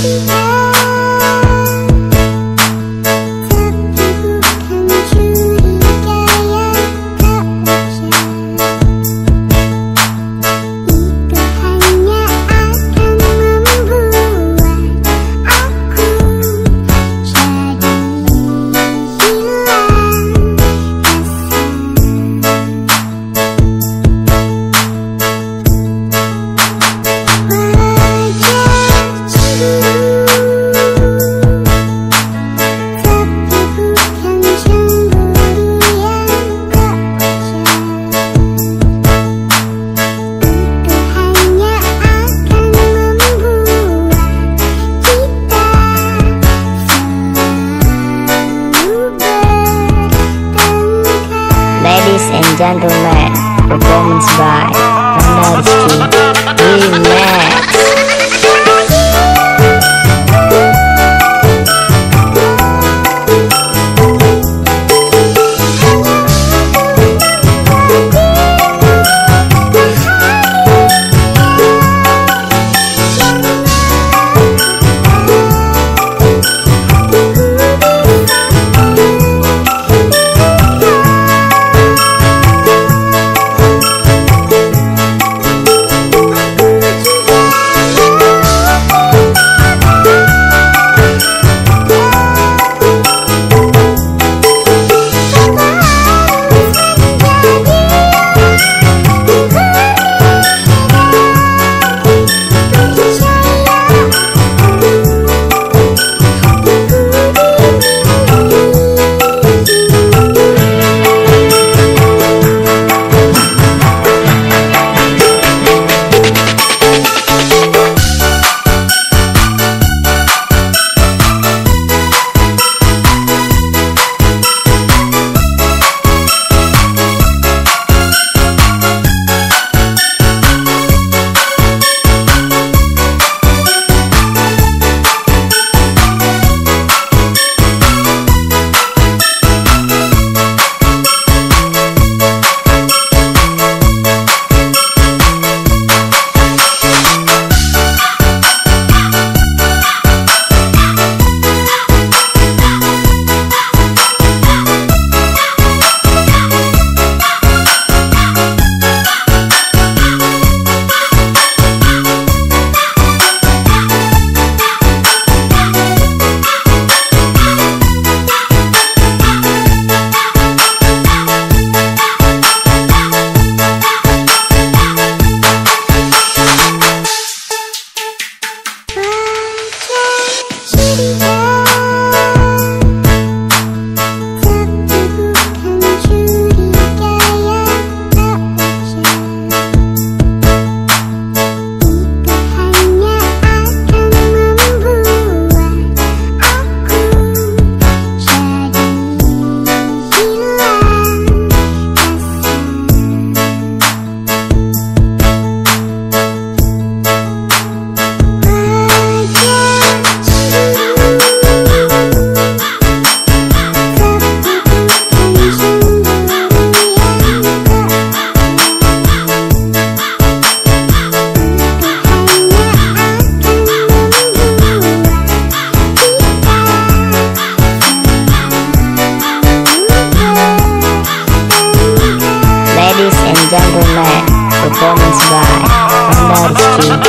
Música Gentleman Performance by Ronaldo Remix Ladies and gentlemen, performance by Randall Street.